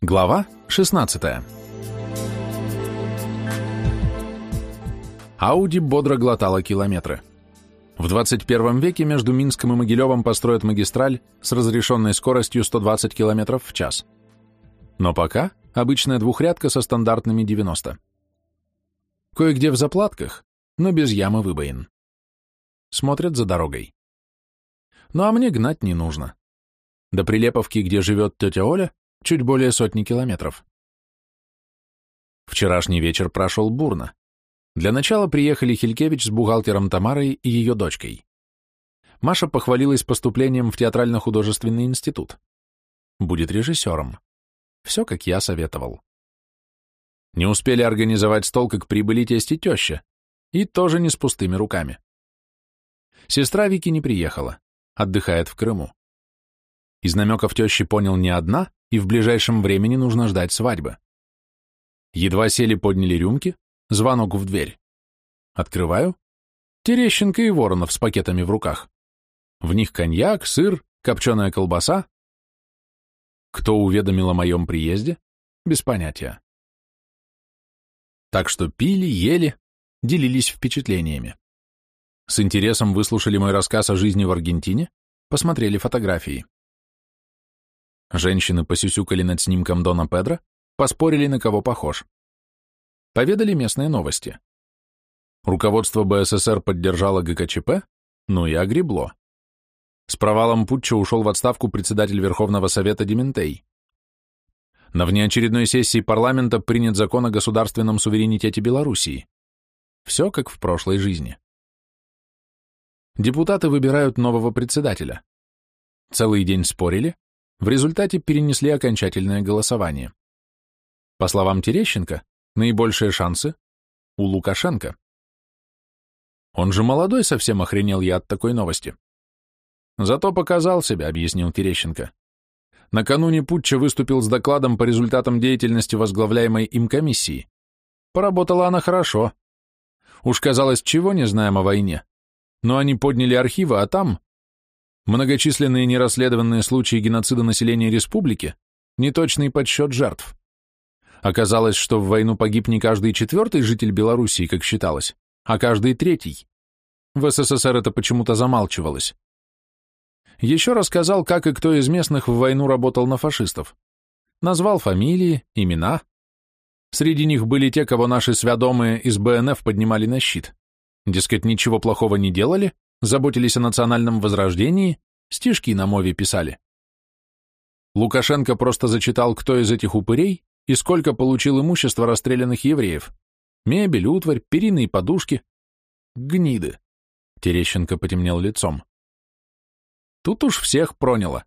Глава 16 Ауди бодро глотала километры. В 21 веке между Минском и Могилевым построят магистраль с разрешенной скоростью 120 км в час. Но пока обычная двухрядка со стандартными 90. Кое-где в заплатках, но без ямы выбоин. Смотрят за дорогой. Ну а мне гнать не нужно. До Прилеповки, где живет тетя Оля, чуть более сотни километров. Вчерашний вечер прошел бурно. Для начала приехали Хилькевич с бухгалтером Тамарой и ее дочкой. Маша похвалилась поступлением в театрально-художественный институт. Будет режиссером. Все, как я советовал. Не успели организовать стол, как прибыли тесть и теща. И тоже не с пустыми руками. Сестра Вики не приехала. Отдыхает в Крыму. Из намеков тещи понял не одна, и в ближайшем времени нужно ждать свадьбы. Едва сели, подняли рюмки, звонок в дверь. Открываю. Терещенко и Воронов с пакетами в руках. В них коньяк, сыр, копченая колбаса. Кто уведомил о моем приезде? Без понятия. Так что пили, ели, делились впечатлениями. С интересом выслушали мой рассказ о жизни в Аргентине, посмотрели фотографии. Женщины посюсюкали над снимком Дона Педро, поспорили, на кого похож. Поведали местные новости. Руководство БССР поддержало ГКЧП, ну и огребло. С провалом путча ушел в отставку председатель Верховного Совета Дементей. На внеочередной сессии парламента принят закон о государственном суверенитете Белоруссии. Все как в прошлой жизни. Депутаты выбирают нового председателя. Целый день спорили, в результате перенесли окончательное голосование. По словам Терещенко, наибольшие шансы у Лукашенко. Он же молодой совсем охренел я от такой новости. Зато показал себя, объяснил Терещенко. Накануне Путча выступил с докладом по результатам деятельности возглавляемой им комиссии. Поработала она хорошо. Уж казалось, чего не знаем о войне. Но они подняли архивы, а там многочисленные нерасследованные случаи геноцида населения республики, неточный подсчет жертв. Оказалось, что в войну погиб не каждый четвертый житель Белоруссии, как считалось, а каждый третий. В СССР это почему-то замалчивалось. Еще рассказал, как и кто из местных в войну работал на фашистов. Назвал фамилии, имена. Среди них были те, кого наши свядомые из БНФ поднимали на щит. Дескать, ничего плохого не делали, заботились о национальном возрождении, стишки на мове писали. Лукашенко просто зачитал, кто из этих упырей и сколько получил имущества расстрелянных евреев. Мебель, утварь, перины подушки. Гниды. Терещенко потемнел лицом. Тут уж всех проняло.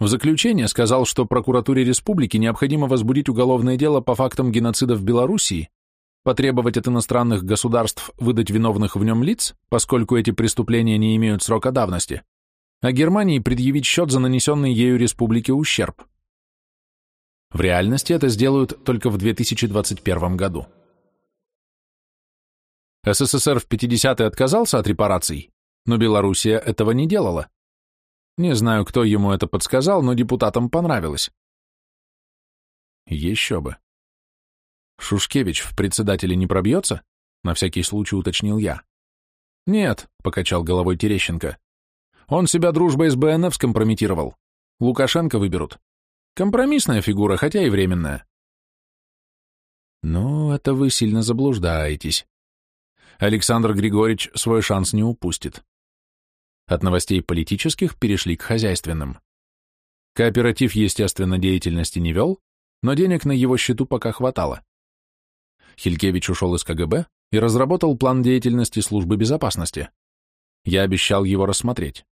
В заключение сказал, что прокуратуре республики необходимо возбудить уголовное дело по фактам геноцида в Белоруссии потребовать от иностранных государств выдать виновных в нем лиц, поскольку эти преступления не имеют срока давности, а Германии предъявить счет за нанесенный ею республике ущерб. В реальности это сделают только в 2021 году. СССР в 50-е отказался от репараций, но Белоруссия этого не делала. Не знаю, кто ему это подсказал, но депутатам понравилось. Еще бы. Шушкевич в председателе не пробьется? На всякий случай уточнил я. Нет, покачал головой Терещенко. Он себя дружбой с БНФ скомпрометировал. Лукашенко выберут. Компромиссная фигура, хотя и временная. Ну, это вы сильно заблуждаетесь. Александр Григорьевич свой шанс не упустит. От новостей политических перешли к хозяйственным. Кооператив, естественно, деятельности не вел, но денег на его счету пока хватало. Хилькевич ушел из КГБ и разработал план деятельности службы безопасности. Я обещал его рассмотреть.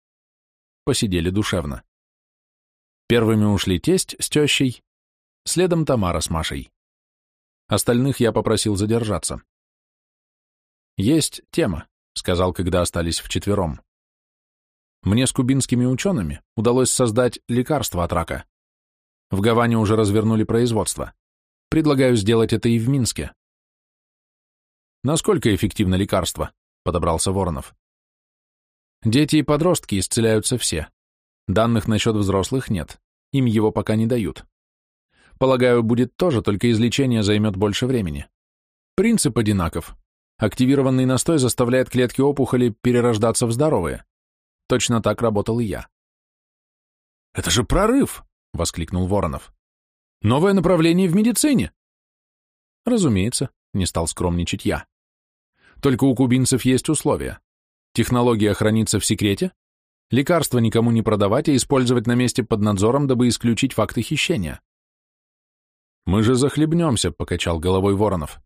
Посидели душевно. Первыми ушли тесть с тещей, следом Тамара с Машей. Остальных я попросил задержаться. «Есть тема», — сказал, когда остались вчетвером. Мне с кубинскими учеными удалось создать лекарство от рака. В Гаване уже развернули производство. Предлагаю сделать это и в Минске. Насколько эффективно лекарство? Подобрался Воронов. Дети и подростки исцеляются все. Данных насчет взрослых нет, им его пока не дают. Полагаю, будет тоже, только излечение займет больше времени. Принцип одинаков. Активированный настой заставляет клетки опухоли перерождаться в здоровые. Точно так работал и я. «Это же прорыв!» — воскликнул Воронов. «Новое направление в медицине!» «Разумеется», — не стал скромничать я. «Только у кубинцев есть условия. Технология хранится в секрете, лекарства никому не продавать и использовать на месте под надзором, дабы исключить факты хищения». «Мы же захлебнемся», — покачал головой Воронов.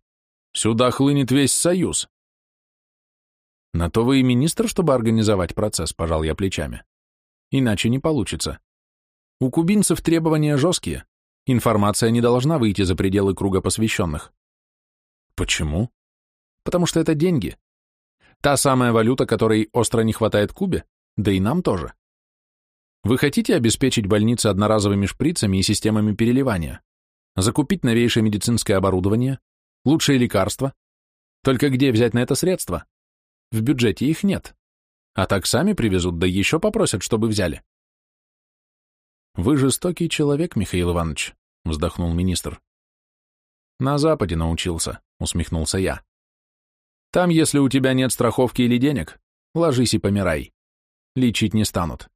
«Сюда хлынет весь союз». «На то вы и министр, чтобы организовать процесс», — пожал я плечами. «Иначе не получится. У кубинцев требования жесткие. Информация не должна выйти за пределы круга посвященных. Почему? Потому что это деньги. Та самая валюта, которой остро не хватает Кубе, да и нам тоже. Вы хотите обеспечить больницы одноразовыми шприцами и системами переливания? Закупить новейшее медицинское оборудование? Лучшие лекарства? Только где взять на это средства? В бюджете их нет. А так сами привезут, да еще попросят, чтобы взяли. Вы жестокий человек, Михаил Иванович, вздохнул министр. На Западе научился, усмехнулся я. Там, если у тебя нет страховки или денег, ложись и помирай. Лечить не станут.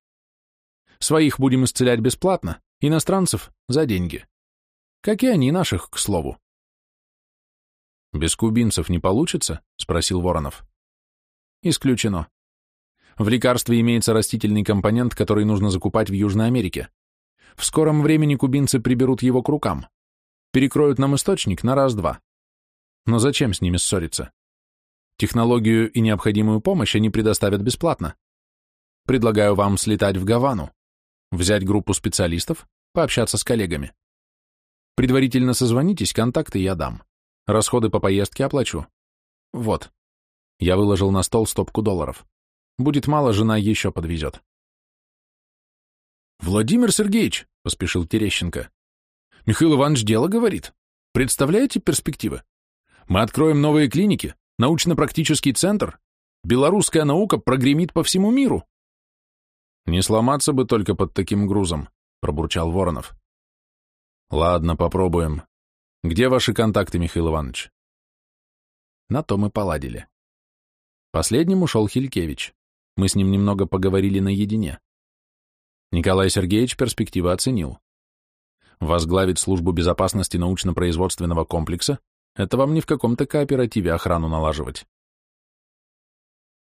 Своих будем исцелять бесплатно, иностранцев — за деньги. Как и они наших, к слову. «Без кубинцев не получится?» — спросил Воронов. «Исключено. В лекарстве имеется растительный компонент, который нужно закупать в Южной Америке. В скором времени кубинцы приберут его к рукам. Перекроют нам источник на раз-два. Но зачем с ними ссориться? Технологию и необходимую помощь они предоставят бесплатно. Предлагаю вам слетать в Гавану, взять группу специалистов, пообщаться с коллегами. Предварительно созвонитесь, контакты я дам. Расходы по поездке оплачу. Вот. Я выложил на стол стопку долларов. Будет мало, жена еще подвезет. «Владимир Сергеевич», — поспешил Терещенко, — «Михаил Иванович дело говорит. Представляете перспективы? Мы откроем новые клиники, научно-практический центр. Белорусская наука прогремит по всему миру». «Не сломаться бы только под таким грузом», — пробурчал Воронов. «Ладно, попробуем. Где ваши контакты, Михаил Иванович?» На то мы поладили. Последним ушел Хилькевич. Мы с ним немного поговорили наедине. Николай Сергеевич перспективы оценил. Возглавить службу безопасности научно-производственного комплекса – это вам не в каком-то кооперативе охрану налаживать.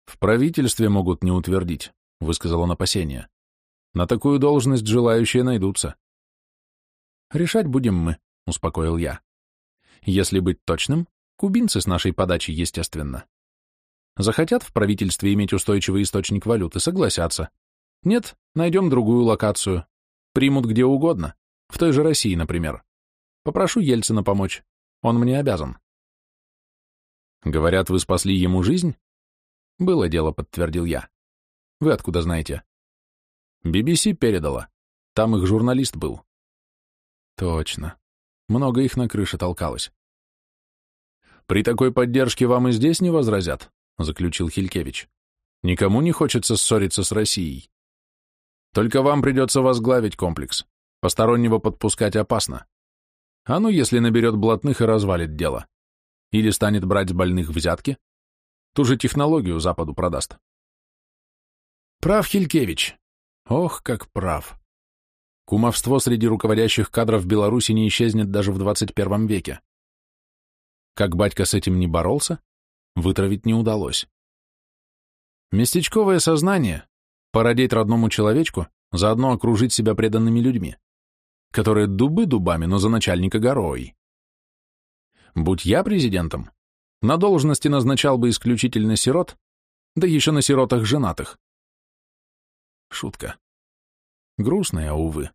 В правительстве могут не утвердить, высказал он опасение. На такую должность желающие найдутся. Решать будем мы, успокоил я. Если быть точным, кубинцы с нашей подачи, естественно. Захотят в правительстве иметь устойчивый источник валюты, согласятся. Нет, найдем другую локацию. Примут где угодно. В той же России, например. Попрошу Ельцина помочь. Он мне обязан. Говорят, вы спасли ему жизнь? Было дело, подтвердил я. Вы откуда знаете? BBC передала. Там их журналист был. Точно. Много их на крыше толкалось. При такой поддержке вам и здесь не возразят, заключил Хилькевич. Никому не хочется ссориться с Россией. Только вам придется возглавить комплекс. Постороннего подпускать опасно. А ну, если наберет блатных и развалит дело. Или станет брать с больных взятки. Ту же технологию Западу продаст. Прав Хилькевич. Ох, как прав. Кумовство среди руководящих кадров Беларуси не исчезнет даже в 21 веке. Как батька с этим не боролся, вытравить не удалось. Местечковое сознание, породить родному человечку, заодно окружить себя преданными людьми, которые дубы дубами, но за начальника горой. Будь я президентом, на должности назначал бы исключительно сирот, да еще на сиротах женатых. Шутка. Грустная, увы.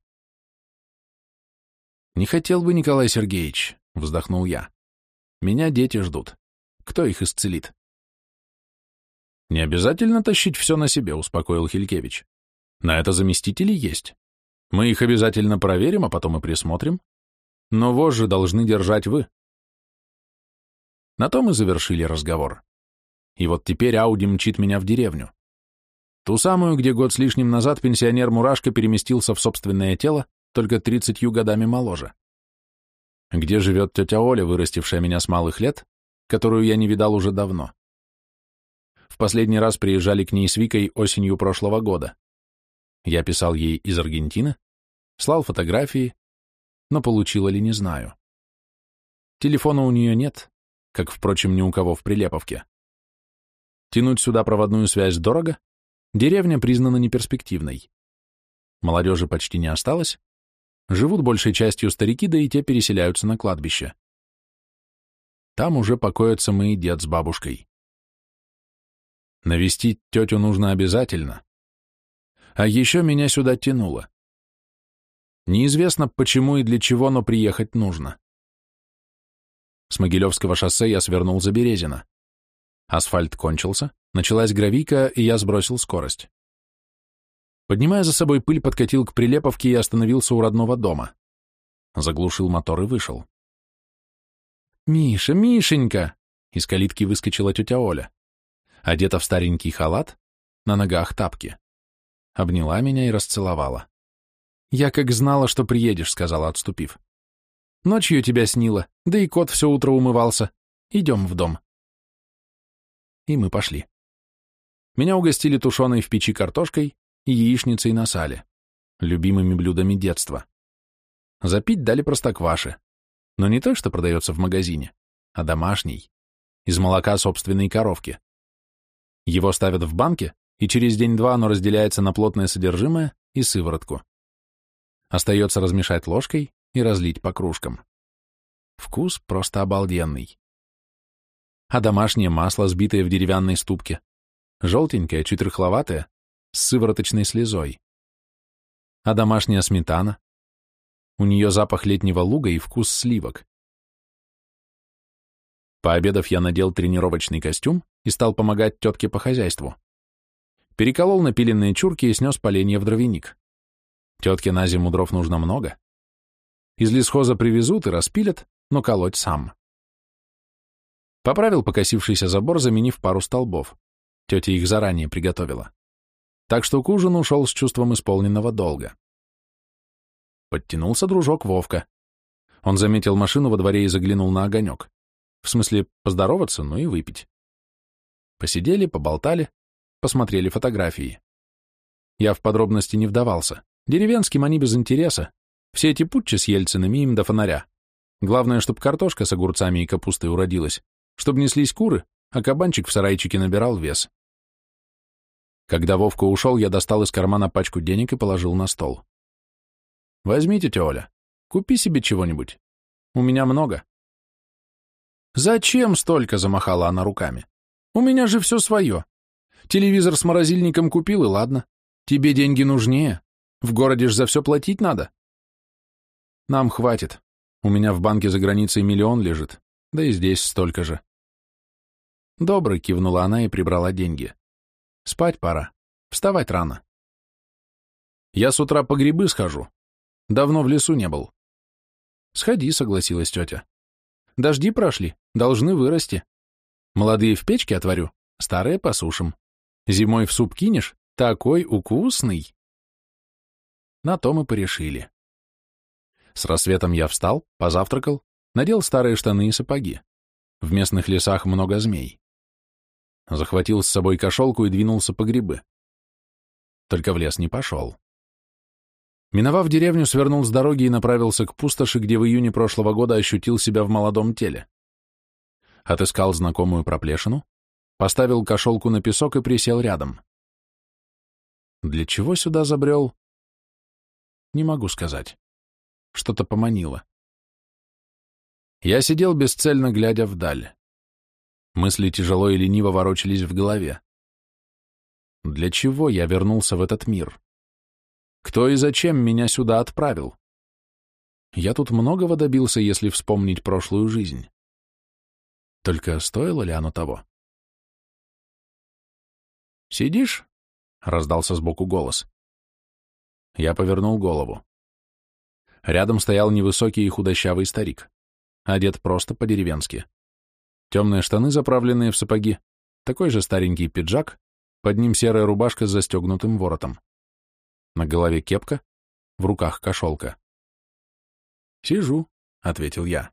«Не хотел бы, Николай Сергеевич», — вздохнул я. «Меня дети ждут. Кто их исцелит?» «Не обязательно тащить все на себе», — успокоил Хилькевич. «На это заместители есть. Мы их обязательно проверим, а потом и присмотрим. Но вожжи должны держать вы». На том и завершили разговор. И вот теперь Ауди мчит меня в деревню. Ту самую, где год с лишним назад пенсионер Мурашка переместился в собственное тело, только тридцатью годами моложе. Где живет тетя Оля, вырастившая меня с малых лет, которую я не видал уже давно. В последний раз приезжали к ней с Викой осенью прошлого года. Я писал ей из Аргентины, слал фотографии, но получила ли, не знаю. Телефона у нее нет, как, впрочем, ни у кого в Прилеповке. Тянуть сюда проводную связь дорого, деревня признана неперспективной. Молодежи почти не осталось, живут большей частью старики, да и те переселяются на кладбище. Там уже покоятся мы и дед с бабушкой. Навестить тетю нужно обязательно. А еще меня сюда тянуло. Неизвестно почему и для чего, но приехать нужно. С Могилевского шоссе я свернул за Березино. Асфальт кончился, началась гравийка, и я сбросил скорость. Поднимая за собой пыль, подкатил к Прилеповке и остановился у родного дома. Заглушил мотор и вышел. «Миша, Мишенька!» Из калитки выскочила тетя Оля. Одета в старенький халат, на ногах тапки. Обняла меня и расцеловала. «Я как знала, что приедешь», — сказала, отступив. Ночью тебя снило, да и кот все утро умывался. Идем в дом. И мы пошли. Меня угостили тушеной в печи картошкой и яичницей на сале, любимыми блюдами детства. Запить дали простокваши, но не то, что продается в магазине, а домашний, из молока собственной коровки. Его ставят в банке, и через день-два оно разделяется на плотное содержимое и сыворотку. Остается размешать ложкой и разлить по кружкам. Вкус просто обалденный. А домашнее масло, сбитое в деревянной ступке, желтенькое, чуть рыхловатое, с сывороточной слезой. А домашняя сметана? У нее запах летнего луга и вкус сливок. Пообедав, я надел тренировочный костюм и стал помогать тетке по хозяйству. Переколол напиленные чурки и снес поленья в дровяник. Тетке на зиму дров нужно много. Из лесхоза привезут и распилят, но колоть сам. Поправил покосившийся забор, заменив пару столбов. Тетя их заранее приготовила. Так что к ужину ушел с чувством исполненного долга. Подтянулся дружок Вовка. Он заметил машину во дворе и заглянул на огонек. В смысле, поздороваться, ну и выпить. Посидели, поболтали, посмотрели фотографии. Я в подробности не вдавался. Деревенским они без интереса, все эти путчи с Ельцинами им до фонаря. Главное, чтобы картошка с огурцами и капустой уродилась, чтобы неслись куры, а кабанчик в сарайчике набирал вес. Когда Вовка ушел, я достал из кармана пачку денег и положил на стол. «Возьми, тетя Оля, купи себе чего-нибудь. У меня много». «Зачем столько?» — замахала она руками. «У меня же все свое. Телевизор с морозильником купил, и ладно. Тебе деньги нужнее. В городе ж за все платить надо». Нам хватит. У меня в банке за границей миллион лежит, да и здесь столько же. Добрый, кивнула она и прибрала деньги. Спать пора. Вставать рано. Я с утра по грибы схожу. Давно в лесу не был. Сходи, согласилась тетя. Дожди прошли, должны вырасти. Молодые в печке отварю, старые посушим. Зимой в суп кинешь, такой укусный. На то мы порешили. С рассветом я встал, позавтракал, надел старые штаны и сапоги. В местных лесах много змей. Захватил с собой кошелку и двинулся по грибы. Только в лес не пошел. Миновав деревню, свернул с дороги и направился к пустоши, где в июне прошлого года ощутил себя в молодом теле. Отыскал знакомую проплешину, поставил кошелку на песок и присел рядом. Для чего сюда забрел? Не могу сказать что-то поманило. Я сидел бесцельно, глядя вдаль. Мысли тяжело и лениво ворочались в голове. Для чего я вернулся в этот мир? Кто и зачем меня сюда отправил? Я тут многого добился, если вспомнить прошлую жизнь. Только стоило ли оно того? «Сидишь?» — раздался сбоку голос. Я повернул голову. Рядом стоял невысокий и худощавый старик, одет просто по-деревенски. Темные штаны, заправленные в сапоги, такой же старенький пиджак, Под ним серая рубашка с застегнутым воротом. На голове кепка, в руках кошелка. «Сижу», — ответил я.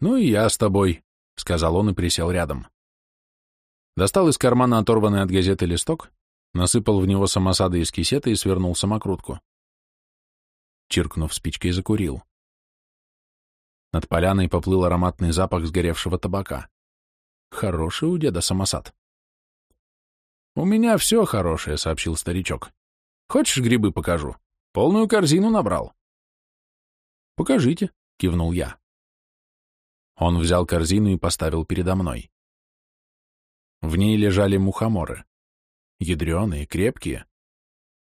«Ну и я с тобой», — сказал он и присел рядом. Достал из кармана оторванный от газеты листок, насыпал в него самосады из кисета и свернул самокрутку. Чиркнув спичкой, закурил. Над поляной поплыл ароматный запах сгоревшего табака. Хороший у деда самосад. «У меня все хорошее», — сообщил старичок. «Хочешь, грибы покажу? Полную корзину набрал». «Покажите», — кивнул я. Он взял корзину и поставил передо мной. В ней лежали мухоморы. Ядреные, крепкие.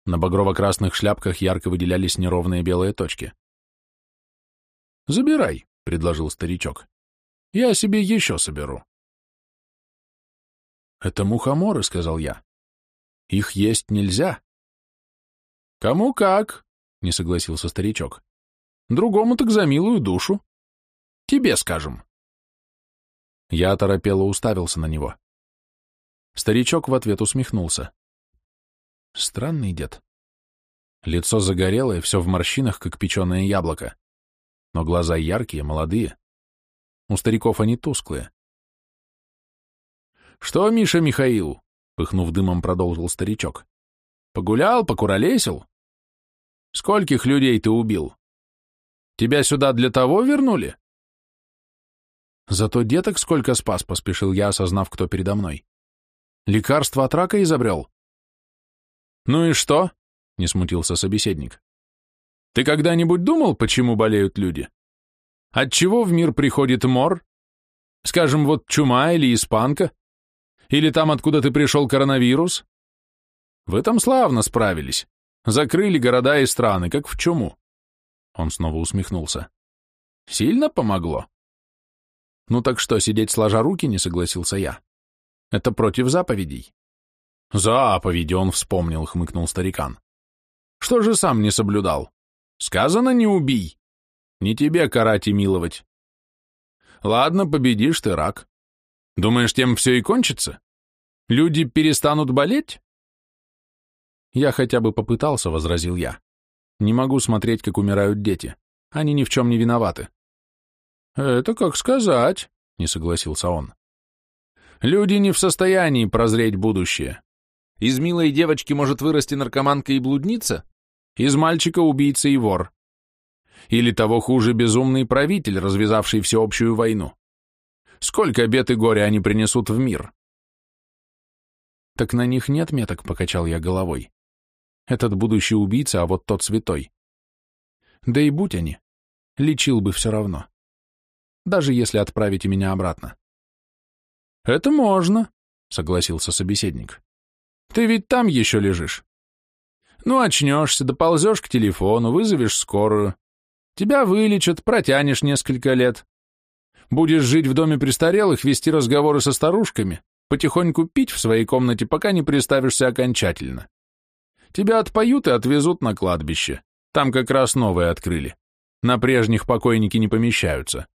На багрово-красных шляпках ярко выделялись неровные белые точки. «Забирай», — предложил старичок. «Я себе еще соберу». «Это мухоморы», — сказал я. «Их есть нельзя». «Кому как», — не согласился старичок. «Другому так за милую душу. Тебе скажем». Я оторопело уставился на него. Старичок в ответ усмехнулся. Странный дед. Лицо загорелое, все в морщинах, как печеное яблоко. Но глаза яркие, молодые. У стариков они тусклые. «Что, Миша Михаил?» — пыхнув дымом, продолжил старичок. «Погулял, покуролесил? Скольких людей ты убил? Тебя сюда для того вернули?» «Зато деток сколько спас», — поспешил я, осознав, кто передо мной. Лекарство от рака изобрел? Ну и что? Не смутился собеседник. Ты когда-нибудь думал, почему болеют люди? От чего в мир приходит мор? Скажем, вот чума или испанка? Или там, откуда ты пришел, коронавирус? Вы там славно справились. Закрыли города и страны, как в чуму. Он снова усмехнулся. Сильно помогло? Ну так что, сидеть сложа руки, не согласился я. Это против заповедей. Заповеди он вспомнил, хмыкнул старикан. Что же сам не соблюдал? Сказано, не убий. Не тебе карать и миловать. Ладно, победишь ты рак. Думаешь, тем все и кончится? Люди перестанут болеть? Я хотя бы попытался, возразил я. Не могу смотреть, как умирают дети. Они ни в чем не виноваты. Это как сказать, не согласился он. Люди не в состоянии прозреть будущее. Из милой девочки может вырасти наркоманка и блудница, из мальчика убийца и вор. Или того хуже безумный правитель, развязавший всеобщую войну. Сколько бед и горя они принесут в мир? Так на них нет меток, покачал я головой. Этот будущий убийца, а вот тот святой. Да и будь они, лечил бы все равно. Даже если отправите меня обратно. «Это можно», — согласился собеседник. «Ты ведь там еще лежишь. Ну, очнешься, доползешь к телефону, вызовешь скорую. Тебя вылечат, протянешь несколько лет. Будешь жить в доме престарелых, вести разговоры со старушками, потихоньку пить в своей комнате, пока не приставишься окончательно. Тебя отпоют и отвезут на кладбище. Там как раз новые открыли. На прежних покойники не помещаются.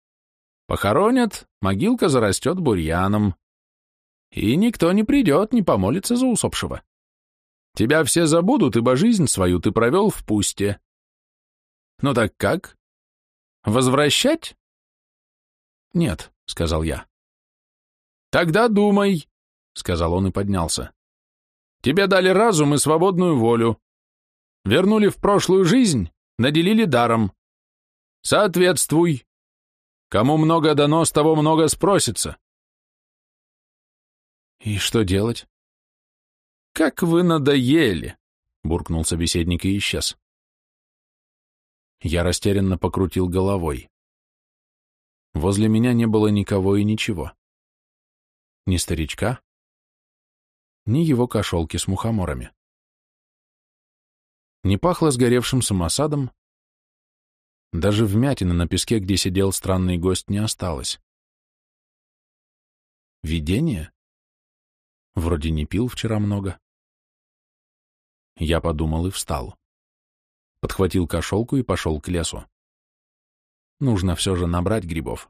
Похоронят, могилка зарастет бурьяном и никто не придет, не помолится за усопшего. Тебя все забудут, ибо жизнь свою ты провел в пусте. Ну так как? Возвращать? Нет, сказал я. Тогда думай, сказал он и поднялся. Тебе дали разум и свободную волю. Вернули в прошлую жизнь, наделили даром. Соответствуй. Кому много дано, с того много спросится. «И что делать?» «Как вы надоели!» — буркнул собеседник и исчез. Я растерянно покрутил головой. Возле меня не было никого и ничего. Ни старичка, ни его кошелки с мухоморами. Не пахло сгоревшим самосадом, даже вмятины на песке, где сидел странный гость, не осталось. Видение? Вроде не пил вчера много. Я подумал и встал. Подхватил кошелку и пошел к лесу. Нужно все же набрать грибов.